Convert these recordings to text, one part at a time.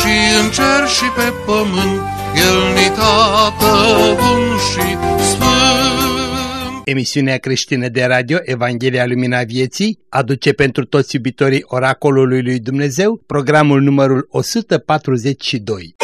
și în cer și pe pământ, El ni tată bun și sfânt. Emisiunea creștină de radio Evanghelia Lumina Vieții aduce pentru toți iubitorii oracolului lui Dumnezeu programul numărul 142.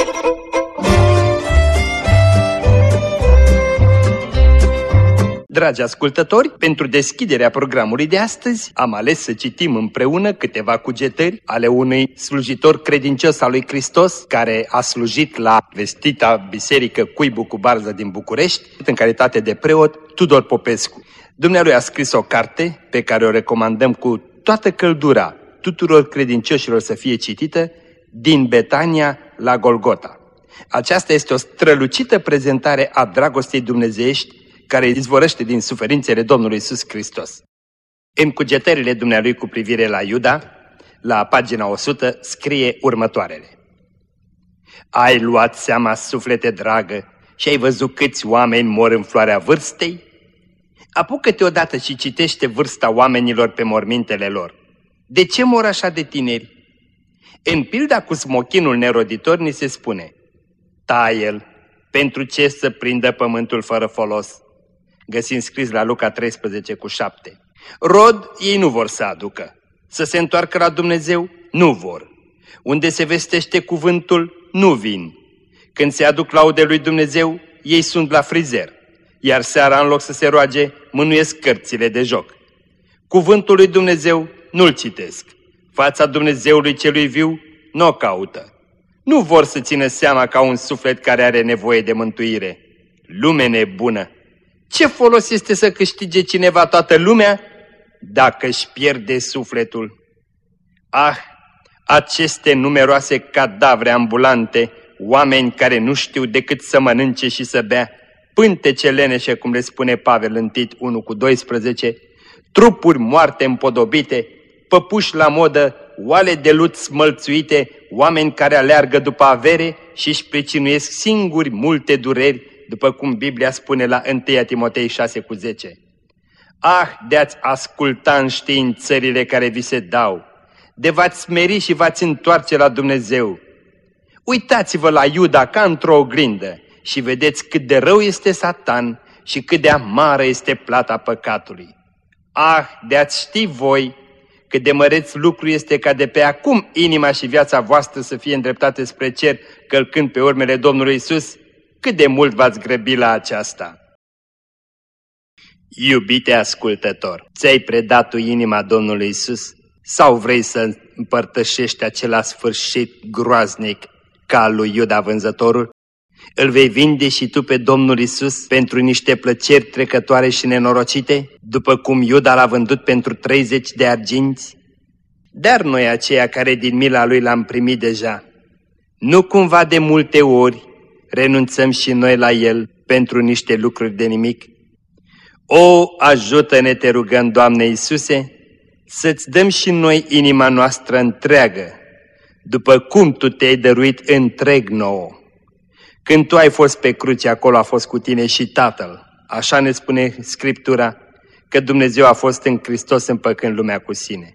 Dragi ascultători, pentru deschiderea programului de astăzi am ales să citim împreună câteva cugetări ale unui slujitor credincios al lui Hristos care a slujit la vestita biserică Cuibu cu Barză din București în calitate de preot Tudor Popescu. Dumnealui a scris o carte pe care o recomandăm cu toată căldura tuturor credincioșilor să fie citită din Betania la Golgota. Aceasta este o strălucită prezentare a dragostei dumnezeiești care izvorăște din suferințele Domnului Isus Hristos. În cugetările dumnealui cu privire la Iuda, la pagina 100, scrie următoarele. Ai luat seama, suflete dragă, și ai văzut câți oameni mor în floarea vârstei? Apucă-te odată și citește vârsta oamenilor pe mormintele lor. De ce mor așa de tineri? În pilda cu smochinul neroditor ni se spune, Taie-l, pentru ce să prindă pământul fără folos? Găsim scris la Luca 13 cu 7. Rod ei nu vor să aducă. Să se întoarcă la Dumnezeu? Nu vor. Unde se vestește cuvântul? Nu vin. Când se aduc laude lui Dumnezeu, ei sunt la frizer. Iar seara, în loc să se roage, mânuiesc cărțile de joc. Cuvântul lui Dumnezeu nu-l citesc. Fața Dumnezeului celui viu nu o caută. Nu vor să țină seama ca un suflet care are nevoie de mântuire. Lume nebună! Ce folos este să câștige cineva toată lumea dacă își pierde sufletul? Ah, aceste numeroase cadavre ambulante, oameni care nu știu decât să mănânce și să bea, pântece leneșe, cum le spune Pavel în Tit 1 cu 12, trupuri moarte împodobite, păpuși la modă, oale de lut smălțuite, oameni care aleargă după avere și își pricinuiesc singuri multe dureri, după cum Biblia spune la 1 Timotei 6 cu 10. Ah, de-ați asculta în științările care vi se dau, de v-ați smeri și v-ați întoarce la Dumnezeu. Uitați-vă la Iuda ca într-o oglindă și vedeți cât de rău este Satan și cât de amară este plata păcatului. Ah, de-ați ști voi cât de măreț lucru este ca de pe acum inima și viața voastră să fie îndreptate spre cer, călcând pe urmele Domnului Isus, cât de mult v-ați grăbi la aceasta? Iubite ascultător, ți-ai predat tu inima Domnului Isus sau vrei să împărtășești acela sfârșit groaznic ca al lui Iuda vânzătorul? Îl vei vinde și tu pe Domnul Isus pentru niște plăceri trecătoare și nenorocite, după cum Iuda l-a vândut pentru 30 de arginți? Dar noi aceia care din mila lui l-am primit deja, nu cumva de multe ori renunțăm și noi la El pentru niște lucruri de nimic? O, ajută-ne, te rugăm, Doamne Iisuse, să-ți dăm și noi inima noastră întreagă, după cum Tu te-ai dăruit întreg nouă. Când Tu ai fost pe cruce, acolo a fost cu Tine și Tatăl. Așa ne spune Scriptura, că Dumnezeu a fost în Hristos împăcând lumea cu sine.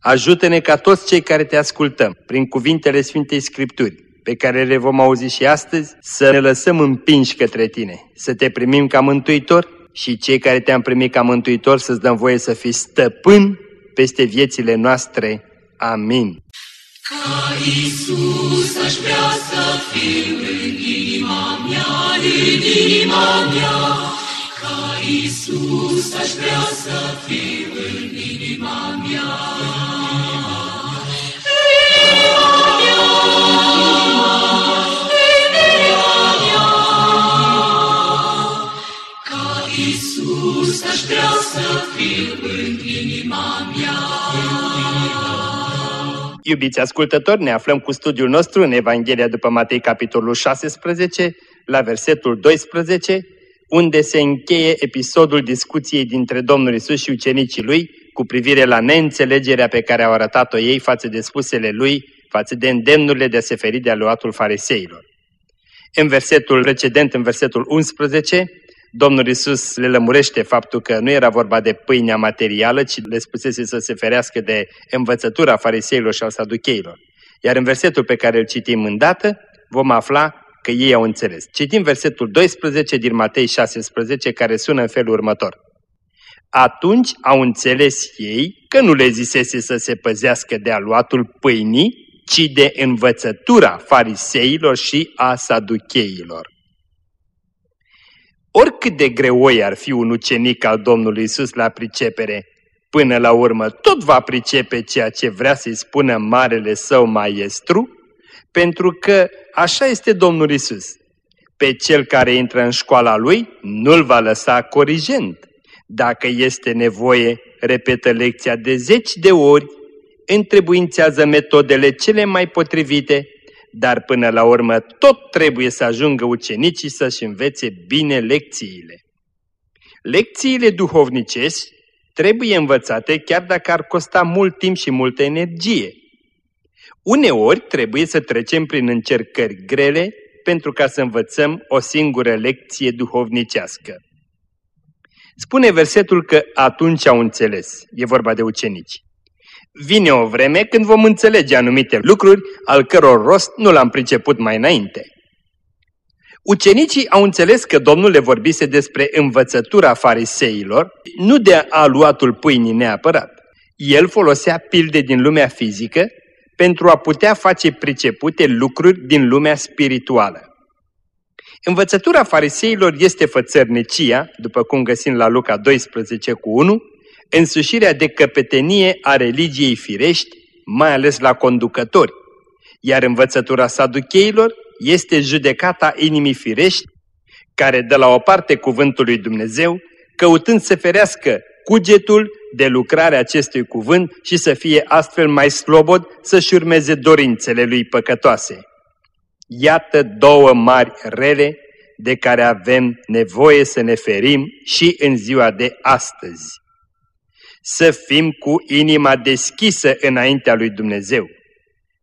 Ajută-ne ca toți cei care te ascultăm, prin cuvintele Sfintei Scripturi, pe care le vom auzi și astăzi, să ne lăsăm împinși către Tine, să Te primim ca Mântuitor și cei care Te-am primit ca Mântuitor să-ți dăm voie să fii stăpân peste viețile noastre. Amin. Ca Iisus aș vrea să fiu în inima mea, în inima mea. Ca Iisus aș vrea să fiu în inima mea. Să fiu în inima mea. Iubiți ascultători, ne aflăm cu studiul nostru în Evanghelia după Matei, capitolul 16, la versetul 12, unde se încheie episodul discuției dintre Domnul Isus și ucenicii lui cu privire la neînțelegerea pe care au arătat-o ei față de spusele lui, față de îndemnurile de a se feri de aluatul fariseilor. În versetul precedent, în versetul 11, Domnul Isus le lămurește faptul că nu era vorba de pâinea materială, ci le spusese să se ferească de învățătura fariseilor și al saducheilor. Iar în versetul pe care îl citim îndată, vom afla că ei au înțeles. Citim versetul 12 din Matei 16, care sună în felul următor. Atunci au înțeles ei că nu le zisese să se păzească de aluatul pâinii, ci de învățătura fariseilor și a saducheilor. Oricât de greoi ar fi un ucenic al Domnului Isus la pricepere, până la urmă tot va pricepe ceea ce vrea să-i spună marele său maestru, pentru că așa este Domnul Isus. Pe cel care intră în școala lui nu-l va lăsa corigent. Dacă este nevoie, repetă lecția de zeci de ori, întrebuințează metodele cele mai potrivite dar până la urmă tot trebuie să ajungă ucenicii să-și învețe bine lecțiile. Lecțiile duhovnicești trebuie învățate chiar dacă ar costa mult timp și multă energie. Uneori trebuie să trecem prin încercări grele pentru ca să învățăm o singură lecție duhovnicească. Spune versetul că atunci au înțeles, e vorba de ucenici. Vine o vreme când vom înțelege anumite lucruri al căror rost nu l-am priceput mai înainte. Ucenicii au înțeles că Domnul le vorbise despre învățătura fariseilor, nu de aluatul pâinii neapărat. El folosea pilde din lumea fizică pentru a putea face pricepute lucruri din lumea spirituală. Învățătura fariseilor este fățărnicia, după cum găsim la Luca 12 cu 1, însușirea de căpetenie a religiei firești, mai ales la conducători, iar învățătura saducheilor este judecata inimii firești, care dă la o parte cuvântul lui Dumnezeu, căutând să ferească cugetul de lucrarea acestui cuvânt și să fie astfel mai slobod să-și urmeze dorințele lui păcătoase. Iată două mari rele de care avem nevoie să ne ferim și în ziua de astăzi să fim cu inima deschisă înaintea lui Dumnezeu,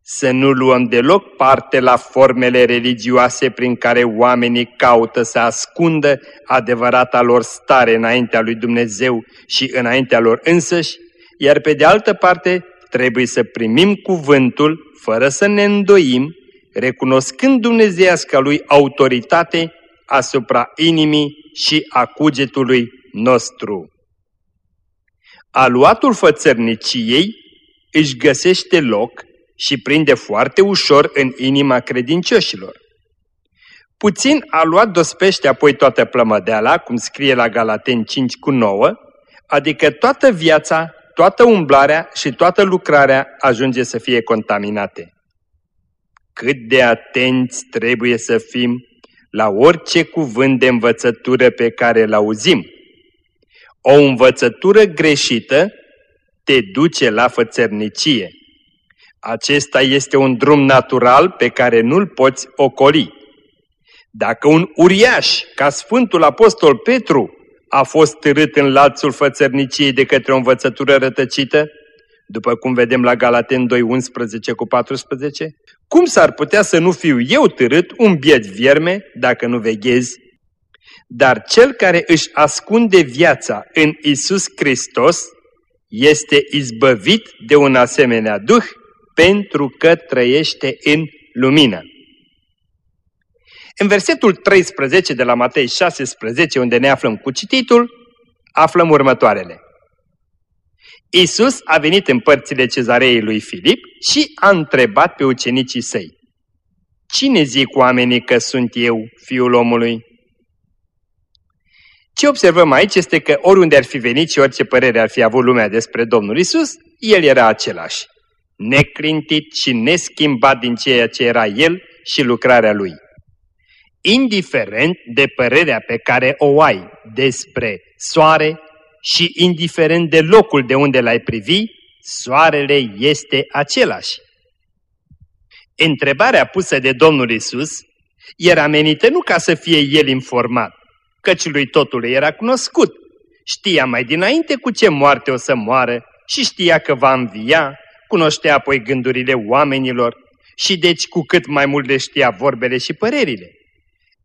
să nu luăm deloc parte la formele religioase prin care oamenii caută să ascundă adevărata lor stare înaintea lui Dumnezeu și înaintea lor însăși, iar pe de altă parte trebuie să primim cuvântul fără să ne îndoim, recunoscând dumnezeiasca lui autoritate asupra inimii și a cugetului nostru. Aluatul fățărniciei își găsește loc și prinde foarte ușor în inima credincioșilor. Puțin aluat dospește apoi toată plămădeala, cum scrie la Galaten 5 cu 9, adică toată viața, toată umblarea și toată lucrarea ajunge să fie contaminate. Cât de atenți trebuie să fim la orice cuvânt de învățătură pe care îl auzim, o învățătură greșită te duce la fățărnicie. Acesta este un drum natural pe care nu-l poți ocoli. Dacă un uriaș, ca Sfântul Apostol Petru, a fost târât în lațul fățărniciei de către o învățătură rătăcită, după cum vedem la Galaten 2, 11 cu 14, cum s-ar putea să nu fiu eu târât un biet vierme dacă nu veghezi dar cel care își ascunde viața în Isus Hristos este izbăvit de un asemenea duh pentru că trăiește în lumină. În versetul 13 de la Matei 16, unde ne aflăm cu cititul, aflăm următoarele. Isus a venit în părțile cezarei lui Filip și a întrebat pe ucenicii săi, Cine zic oamenii că sunt eu, fiul omului? Ce observăm aici este că oriunde ar fi venit și orice părere ar fi avut lumea despre Domnul Isus, El era același, neclintit și neschimbat din ceea ce era El și lucrarea Lui. Indiferent de părerea pe care o ai despre soare și indiferent de locul de unde l-ai privi, soarele este același. Întrebarea pusă de Domnul Isus era menită nu ca să fie el informat, căci lui totul era cunoscut. Știa mai dinainte cu ce moarte o să moară și știa că va învia, cunoștea apoi gândurile oamenilor și deci cu cât mai mult le știa vorbele și părerile.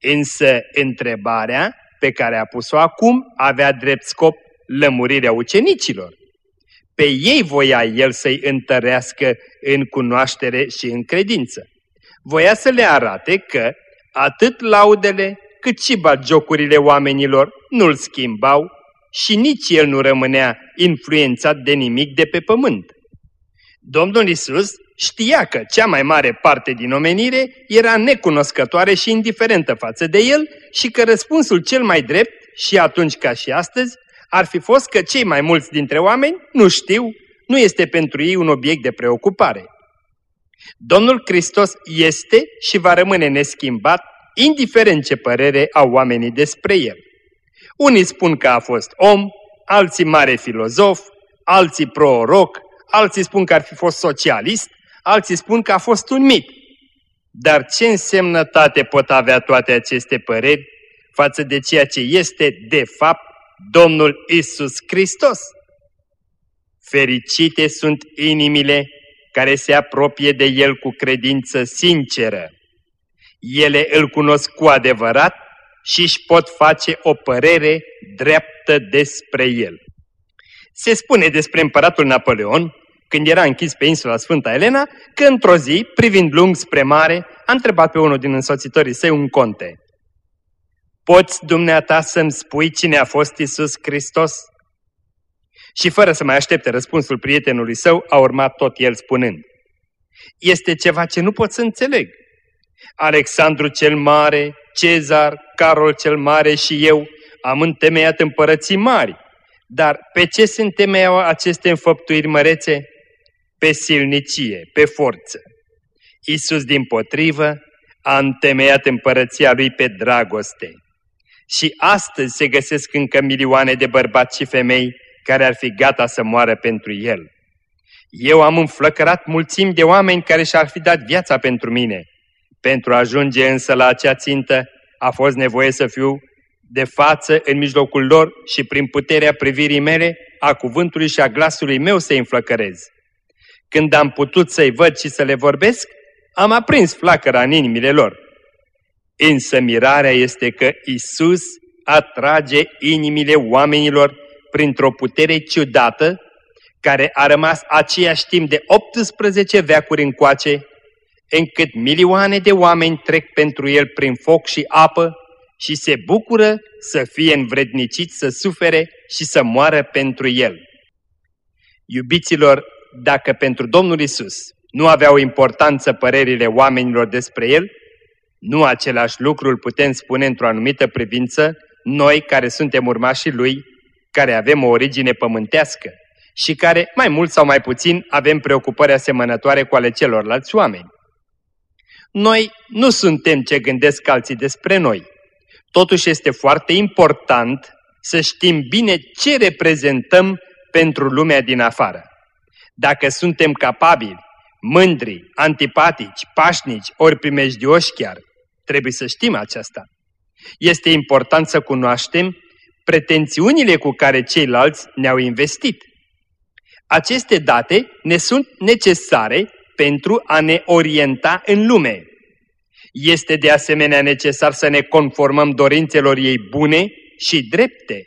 Însă întrebarea pe care a pus-o acum avea drept scop lămurirea ucenicilor. Pe ei voia el să-i întărească în cunoaștere și în credință. Voia să le arate că atât laudele cât și bagiocurile oamenilor nu-l schimbau și nici el nu rămânea influențat de nimic de pe pământ. Domnul Isus știa că cea mai mare parte din omenire era necunoscătoare și indiferentă față de el și că răspunsul cel mai drept, și atunci ca și astăzi, ar fi fost că cei mai mulți dintre oameni nu știu, nu este pentru ei un obiect de preocupare. Domnul Hristos este și va rămâne neschimbat, indiferent ce părere au oamenii despre el. Unii spun că a fost om, alții mare filozof, alții proroc, alții spun că ar fi fost socialist, alții spun că a fost un mit. Dar ce însemnătate pot avea toate aceste păreri față de ceea ce este, de fapt, Domnul Isus Hristos? Fericite sunt inimile care se apropie de El cu credință sinceră. Ele îl cunosc cu adevărat și își pot face o părere dreaptă despre El. Se spune despre împăratul Napoleon, când era închis pe insula Sfânta Elena, că într-o zi, privind lung spre mare, a întrebat pe unul din însoțitorii săi un conte. Poți dumneata să-mi spui cine a fost Isus Hristos? Și fără să mai aștepte răspunsul prietenului său, a urmat tot el spunând. Este ceva ce nu pot să înțeleg. Alexandru cel Mare, Cezar, Carol cel Mare și eu am întemeiat împărății mari. Dar pe ce se întemeiau aceste înfăptuiri mărețe? Pe silnicie, pe forță. Isus, din potrivă, a întemeiat împărăția lui pe dragoste. Și astăzi se găsesc încă milioane de bărbați și femei care ar fi gata să moară pentru el. Eu am înflăcărat mulțimi de oameni care și-ar fi dat viața pentru mine. Pentru a ajunge însă la acea țintă, a fost nevoie să fiu de față în mijlocul lor și prin puterea privirii mele, a cuvântului și a glasului meu să-i înflăcărez. Când am putut să-i văd și să le vorbesc, am aprins flacăra în inimile lor. Însă mirarea este că Isus atrage inimile oamenilor printr-o putere ciudată, care a rămas aceeași timp de 18 veacuri încoace, încât milioane de oameni trec pentru el prin foc și apă și se bucură să fie învredniciți să sufere și să moară pentru el. Iubiților, dacă pentru Domnul Isus nu aveau importanță părerile oamenilor despre el, nu același lucru îl putem spune într-o anumită privință noi care suntem urmașii lui care avem o origine pământească și care, mai mult sau mai puțin, avem preocupări asemănătoare cu ale celorlalți oameni. Noi nu suntem ce gândesc alții despre noi. Totuși este foarte important să știm bine ce reprezentăm pentru lumea din afară. Dacă suntem capabili, mândri, antipatici, pașnici, ori primejdioși chiar, trebuie să știm aceasta. Este important să cunoaștem pretențiunile cu care ceilalți ne-au investit. Aceste date ne sunt necesare pentru a ne orienta în lume. Este de asemenea necesar să ne conformăm dorințelor ei bune și drepte.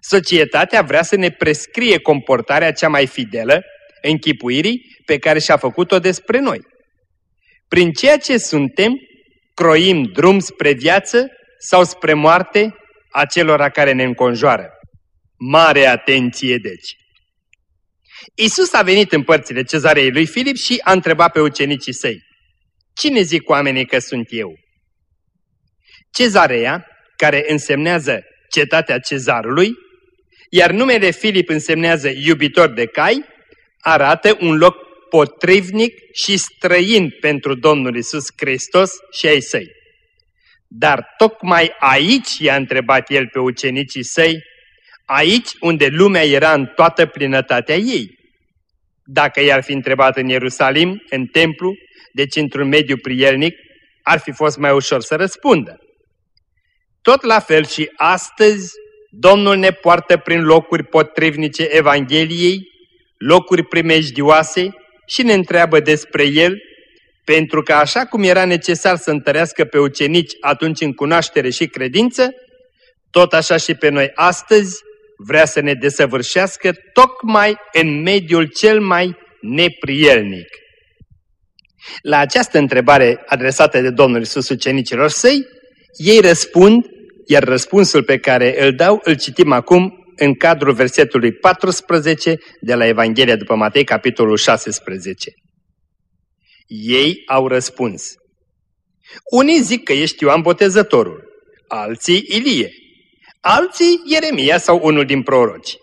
Societatea vrea să ne prescrie comportarea cea mai fidelă închipuirii pe care și-a făcut-o despre noi. Prin ceea ce suntem, croim drum spre viață sau spre moarte acelora care ne înconjoară. Mare atenție, deci! Isus a venit în părțile cezarei lui Filip și a întrebat pe ucenicii săi, Cine zic oamenii că sunt eu? Cezarea, care însemnează cetatea cezarului, iar numele Filip însemnează iubitor de cai, arată un loc potrivnic și străin pentru Domnul Isus Hristos și ai săi. Dar tocmai aici i-a întrebat el pe ucenicii săi, aici unde lumea era în toată plinătatea ei. Dacă i-ar fi întrebat în Ierusalim, în templu, deci într-un mediu prielnic, ar fi fost mai ușor să răspundă. Tot la fel și astăzi, Domnul ne poartă prin locuri potrivnice Evangheliei, locuri primejdioase și ne întreabă despre El, pentru că așa cum era necesar să întărească pe ucenici atunci în cunoaștere și credință, tot așa și pe noi astăzi vrea să ne desăvârșească tocmai în mediul cel mai neprielnic. La această întrebare adresată de Domnul Iisus ucenicilor săi, ei răspund, iar răspunsul pe care îl dau îl citim acum în cadrul versetului 14 de la Evanghelia după Matei, capitolul 16. Ei au răspuns. Unii zic că ești Ioan Botezătorul, alții Ilie, alții Ieremia sau unul din proroci.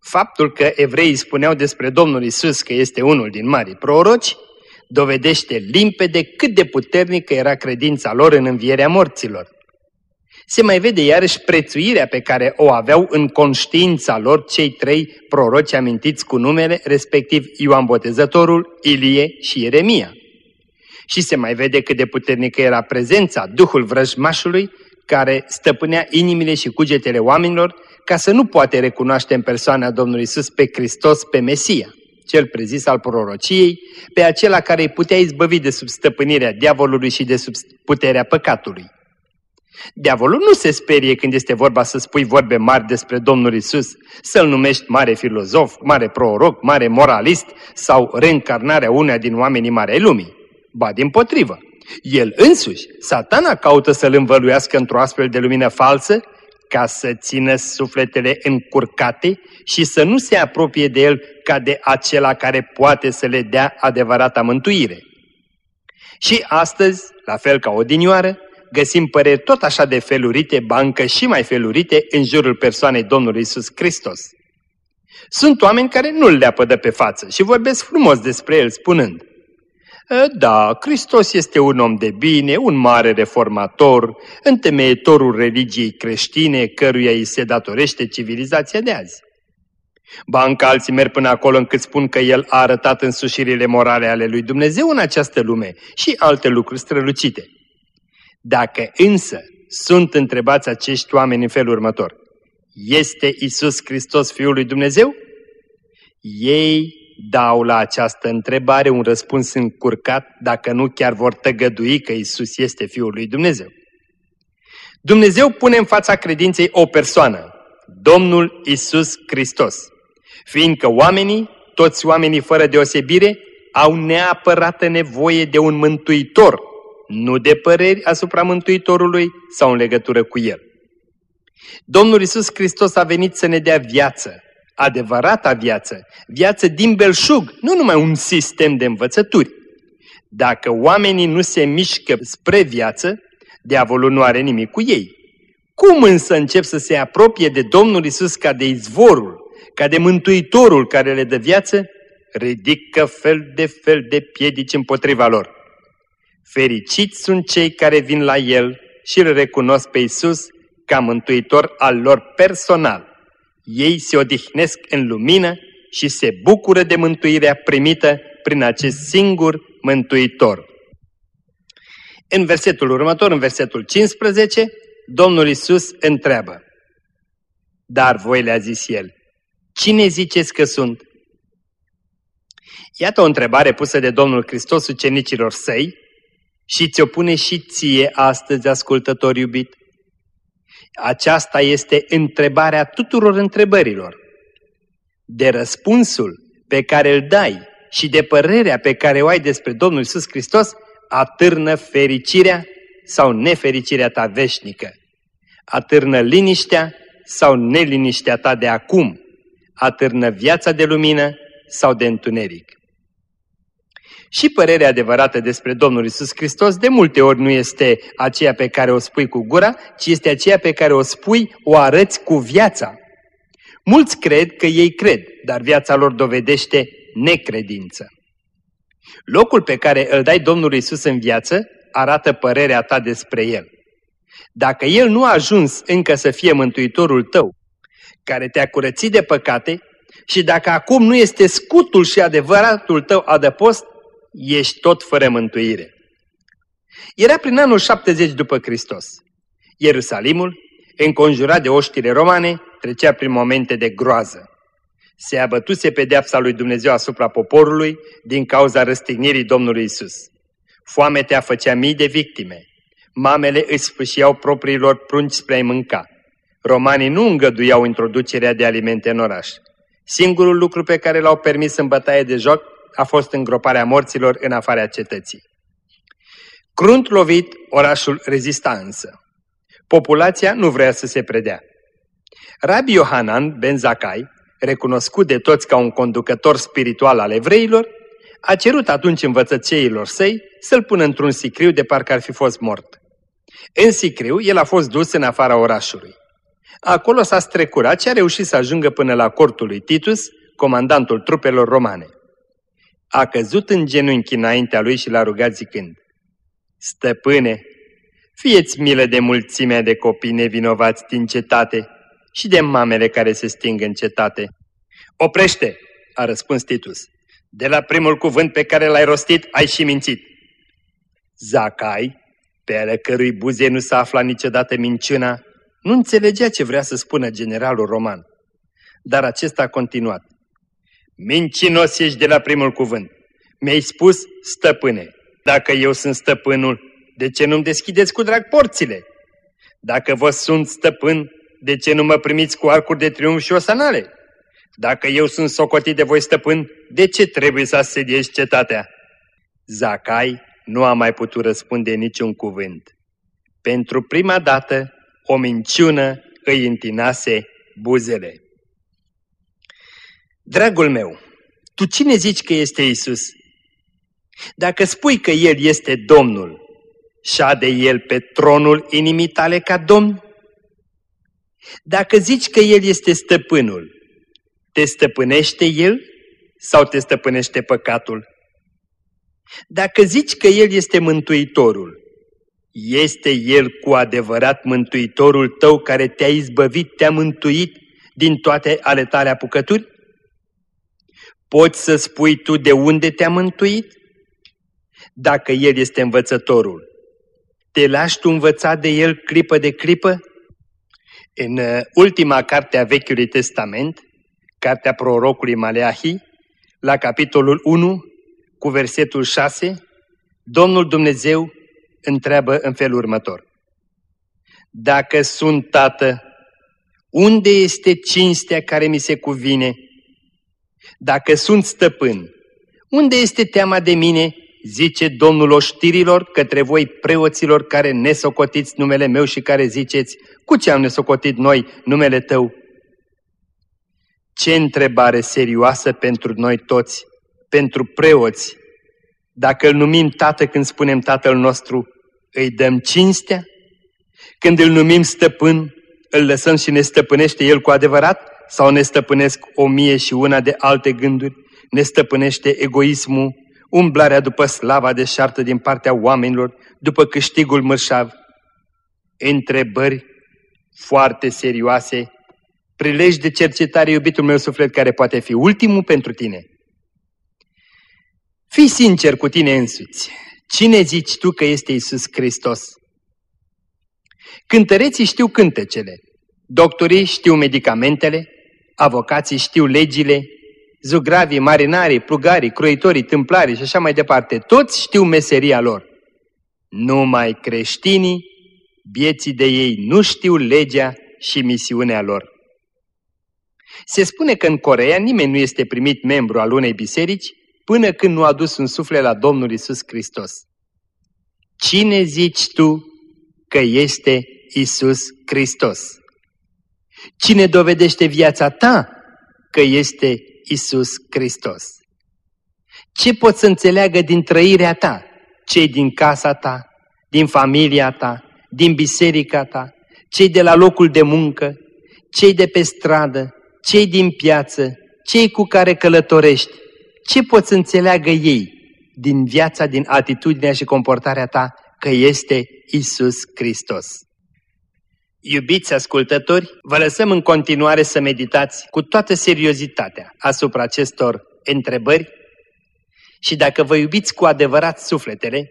Faptul că evreii spuneau despre Domnul Isus că este unul din mari proroci, dovedește limpede cât de puternică era credința lor în învierea morților. Se mai vede iarăși prețuirea pe care o aveau în conștiința lor cei trei proroci amintiți cu numele, respectiv Ioan Botezătorul, Ilie și Ieremia. Și se mai vede cât de puternică era prezența, Duhul vrăjmașului, care stăpânea inimile și cugetele oamenilor, ca să nu poate recunoaște în persoana Domnului Isus pe Hristos, pe Mesia, cel prezis al prorociei, pe acela care îi putea izbăvi de sub stăpânirea diavolului și de sub puterea păcatului. Diavolul nu se sperie când este vorba să spui vorbe mari despre Domnul Isus, să-l numești mare filozof, mare proroc, mare moralist sau reîncarnarea uneia din oamenii marei lumii. Ba din potrivă, el însuși, satana caută să-l învăluiască într-o astfel de lumină falsă, ca să țină sufletele încurcate și să nu se apropie de el ca de acela care poate să le dea adevărata mântuire. Și astăzi, la fel ca odinioară, găsim păreri tot așa de felurite, bancă și mai felurite în jurul persoanei Domnului Isus Hristos. Sunt oameni care nu-L leapă de pe față și vorbesc frumos despre El spunând Da, Hristos este un om de bine, un mare reformator, întemeietorul religiei creștine, căruia îi se datorește civilizația de azi. Banca alții merg până acolo încât spun că el a arătat însușirile morale ale lui Dumnezeu în această lume și alte lucruri strălucite. Dacă însă sunt întrebați acești oameni în felul următor, este Isus Hristos Fiul lui Dumnezeu? Ei dau la această întrebare un răspuns încurcat dacă nu chiar vor tăgădui că Isus este Fiul lui Dumnezeu. Dumnezeu pune în fața credinței o persoană, Domnul Isus Hristos, fiindcă oamenii, toți oamenii fără deosebire, au neapărată nevoie de un mântuitor nu de păreri asupra Mântuitorului sau în legătură cu El. Domnul Isus Hristos a venit să ne dea viață, adevărata viață, viață din belșug, nu numai un sistem de învățături. Dacă oamenii nu se mișcă spre viață, diavolul nu are nimic cu ei. Cum însă încep să se apropie de Domnul Isus ca de izvorul, ca de Mântuitorul care le dă viață? Ridică fel de fel de piedici împotriva lor. Fericiți sunt cei care vin la El și îl recunosc pe Isus ca mântuitor al lor personal. Ei se odihnesc în lumină și se bucură de mântuirea primită prin acest singur mântuitor. În versetul următor, în versetul 15, Domnul Isus întreabă. Dar voi le-a zis El, cine ziceți că sunt? Iată o întrebare pusă de Domnul Hristos ucenicilor săi, și ți-o pune și ție astăzi, ascultător iubit? Aceasta este întrebarea tuturor întrebărilor. De răspunsul pe care îl dai și de părerea pe care o ai despre Domnul Iisus Hristos, atârnă fericirea sau nefericirea ta veșnică. Atârnă liniștea sau neliniștea ta de acum. Atârnă viața de lumină sau de întuneric. Și părerea adevărată despre Domnul Isus Hristos de multe ori nu este aceea pe care o spui cu gura, ci este aceea pe care o spui, o arăți cu viața. Mulți cred că ei cred, dar viața lor dovedește necredință. Locul pe care îl dai Domnului Isus în viață arată părerea ta despre El. Dacă El nu a ajuns încă să fie mântuitorul tău, care te-a curățit de păcate Și dacă acum nu este scutul și adevăratul tău adăpost, ești tot fără mântuire. Era prin anul 70 după Hristos. Ierusalimul, înconjurat de oștile romane, trecea prin momente de groază. Se abătuse pedeapsa lui Dumnezeu asupra poporului din cauza răstignirii Domnului Isus. Foametea făcea mii de victime. Mamele își sfâșiau propriilor prunci spre a mânca. Romanii nu îngăduiau introducerea de alimente în oraș. Singurul lucru pe care l-au permis în bătaie de joc a fost îngroparea morților în afara cetății. Crunt lovit, orașul rezista însă. Populația nu vrea să se predea. Rabbi Yohanan ben Zakai, recunoscut de toți ca un conducător spiritual al evreilor, a cerut atunci învățățeilor săi să-l pună într-un sicriu de parcă ar fi fost mort. În sicriu, el a fost dus în afara orașului. Acolo s-a strecurat și a reușit să ajungă până la cortul lui Titus, comandantul trupelor romane. A căzut în genunchi înaintea lui și l-a rugat zicând, Stăpâne, fieți milă de mulțimea de copii nevinovați din cetate și de mamele care se sting în cetate. Oprește, a răspuns Titus. De la primul cuvânt pe care l-ai rostit, ai și mințit. Zacai, pe ale cărui buze nu s-a aflat niciodată minciuna, nu înțelegea ce vrea să spună generalul roman. Dar acesta a continuat. Mincinos ești de la primul cuvânt. Mi-ai spus, stăpâne, dacă eu sunt stăpânul, de ce nu-mi deschideți cu drag porțile? Dacă vă sunt stăpân, de ce nu mă primiți cu arcuri de triumf și osanale? Dacă eu sunt socotit de voi stăpân, de ce trebuie să asediezi cetatea? Zacai nu a mai putut răspunde niciun cuvânt. Pentru prima dată, o minciună îi întinase buzele. Dragul meu, tu cine zici că este Isus? Dacă spui că El este Domnul, șade El pe tronul inimii tale ca Domn? Dacă zici că El este stăpânul, te stăpânește El sau te stăpânește păcatul? Dacă zici că El este Mântuitorul, este El cu adevărat Mântuitorul tău care te-a izbăvit, te-a mântuit din toate ale tale apucături? Poți să spui tu de unde te-a mântuit? Dacă El este învățătorul, te lași tu învăța de El clipă de clipă? În uh, ultima carte a Vechiului Testament, cartea prorocului Maleahi, la capitolul 1, cu versetul 6, Domnul Dumnezeu întreabă în felul următor. Dacă sunt tată, unde este cinstea care mi se cuvine? Dacă sunt stăpân, unde este teama de mine, zice Domnul oștirilor către voi preoților care nesocotiți numele meu și care ziceți, cu ce am nesocotit noi numele tău? Ce întrebare serioasă pentru noi toți, pentru preoți, dacă îl numim tată când spunem tatăl nostru, îi dăm cinstea? Când îl numim stăpân, îl lăsăm și ne stăpânește el cu adevărat? Sau ne stăpânesc o mie și una de alte gânduri? Ne stăpânește egoismul, umblarea după slava deșartă din partea oamenilor, după câștigul mărșav? Întrebări foarte serioase, prilej de cercetare, iubitul meu suflet, care poate fi ultimul pentru tine. Fii sincer cu tine însuți. Cine zici tu că este Isus Hristos? Cântăreții știu cântecele, doctorii știu medicamentele, avocații știu legile, zugravii, marinarii, plugarii, croitorii, tâmplarii și așa mai departe, toți știu meseria lor. Numai creștinii, vieții de ei, nu știu legea și misiunea lor. Se spune că în Coreea nimeni nu este primit membru al unei biserici până când nu a dus un suflet la Domnul Isus Hristos. Cine zici tu că este Isus Hristos? Cine dovedește viața ta că este Isus Hristos? Ce poți să înțeleagă din trăirea ta, cei din casa ta, din familia ta, din biserica ta, cei de la locul de muncă, cei de pe stradă, cei din piață, cei cu care călătorești, ce poți înțeleagă ei din viața, din atitudinea și comportarea ta că este Isus Hristos? Iubiți ascultători, vă lăsăm în continuare să meditați cu toată seriozitatea asupra acestor întrebări și dacă vă iubiți cu adevărat sufletele,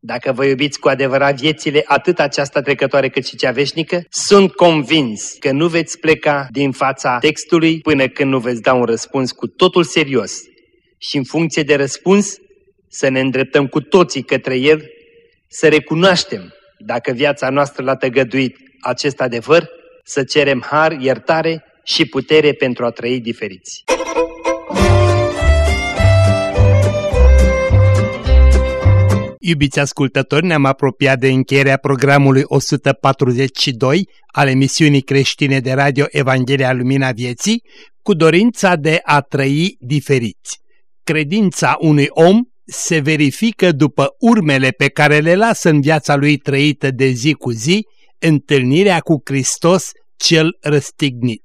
dacă vă iubiți cu adevărat viețile, atât aceasta trecătoare cât și cea veșnică, sunt convins că nu veți pleca din fața textului până când nu veți da un răspuns cu totul serios. Și în funcție de răspuns, să ne îndreptăm cu toții către el, să recunoaștem dacă viața noastră l-a tăgăduit acest adevăr, să cerem har, iertare și putere pentru a trăi diferiți. Iubiți ascultători, ne-am apropiat de încheierea programului 142 al emisiunii creștine de radio Evanghelia Lumina Vieții, cu dorința de a trăi diferiți. Credința unui om se verifică după urmele pe care le lasă în viața lui trăită de zi cu zi, întâlnirea cu Hristos cel răstignit.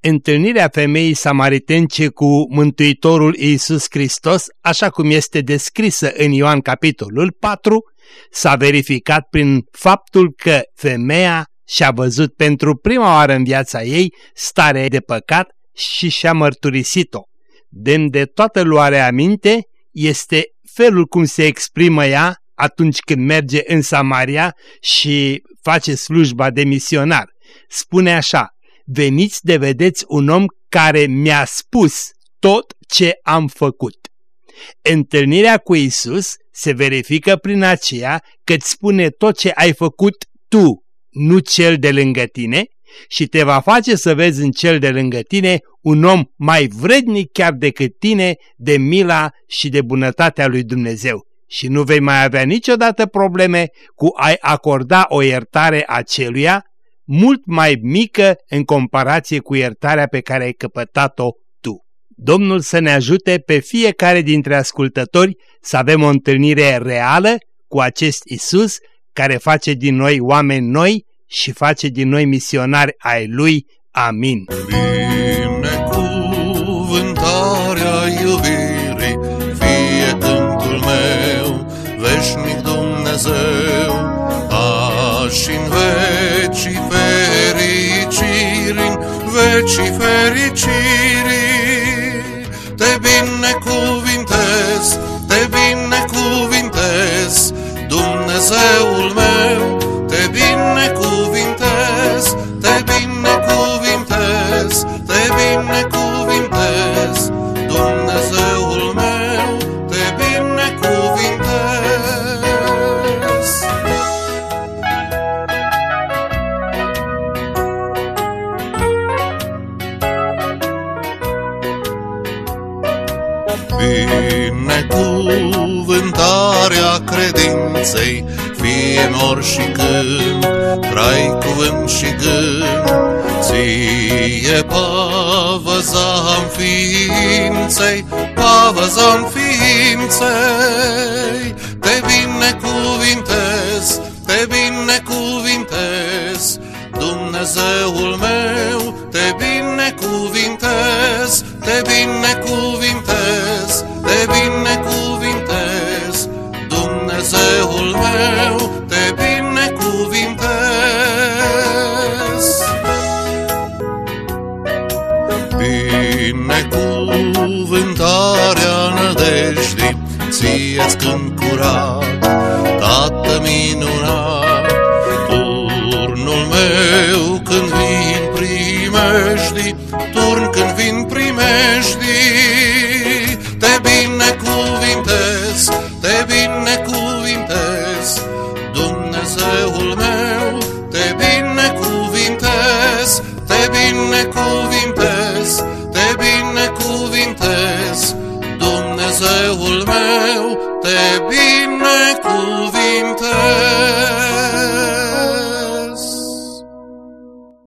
Întâlnirea femeii samaritence cu Mântuitorul Iisus Hristos, așa cum este descrisă în Ioan capitolul 4, s-a verificat prin faptul că femeia și-a văzut pentru prima oară în viața ei stare de păcat și și-a mărturisit-o. Demn de toată luarea aminte este felul cum se exprimă ea atunci când merge în Samaria și face slujba de misionar. Spune așa, veniți de vedeți un om care mi-a spus tot ce am făcut. Întâlnirea cu Isus se verifică prin aceea că îți spune tot ce ai făcut tu, nu cel de lângă tine, și te va face să vezi în cel de lângă tine un om mai vrednic chiar decât tine de mila și de bunătatea lui Dumnezeu. Și nu vei mai avea niciodată probleme cu a acorda o iertare aceluia mult mai mică în comparație cu iertarea pe care ai căpătat-o tu. Domnul să ne ajute pe fiecare dintre ascultători să avem o întâlnire reală cu acest Isus care face din noi oameni noi și face din noi misionari ai Lui. Amin. Binecuvântarea iubirii veșnic Dumnezeu, și în vecii fericiri, în vecii fericiri, te binecuvintez, te binecuvintez, Dumnezeul meu,